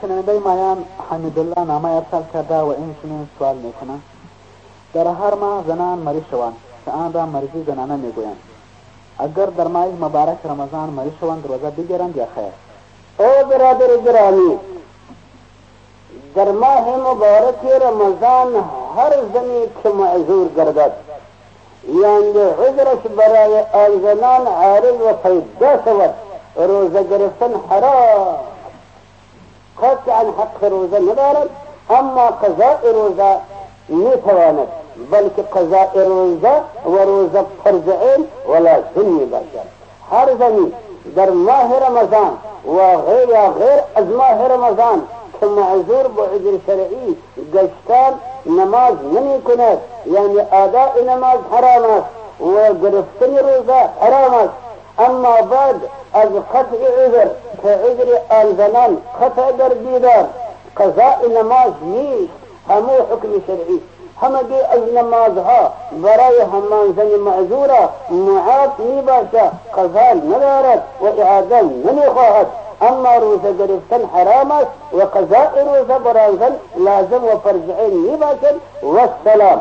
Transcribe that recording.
شنونده مایان حمیدالله نامه ارسال کرده و این چنین سوال میکنه. در هر ماه زنان مریض شوند که آن را مریضی زنانه میگویند. اگر در ماه مبارک رمضان مریض شوند روزه بگیرند یا خیر؟ او برادر گرامی در ماه مبارک رمضان هر زنی که معذور گردد یعنی عذرش برای آن زنان عارض و پیدا شود روزه گرفتن حرام قطعا حق روزه ندارد اما قضاء روزه میتواند بلکه قضاء روزه و روزه فرض عین و لازم باشد. هر زنی در ماه رمضان و غیر غیر از ماه رمضان که معذور با عذر شرعی گشتن نماز نمی کند یعنی آداء نماز حرام است و گرفتن روزه أما بعد از قطع عذر که عذر آن زنان قطع در بیدار قضاء نماز نیست همو حکم شرعی. همگی از نمازها برای همان زن معذوره معاف می باشه قضا ندارد و اعاده نمی خواهد اما روزه گرفتن حرام است و قضاء روزه برای لازم و فرض عین می باشد و السلام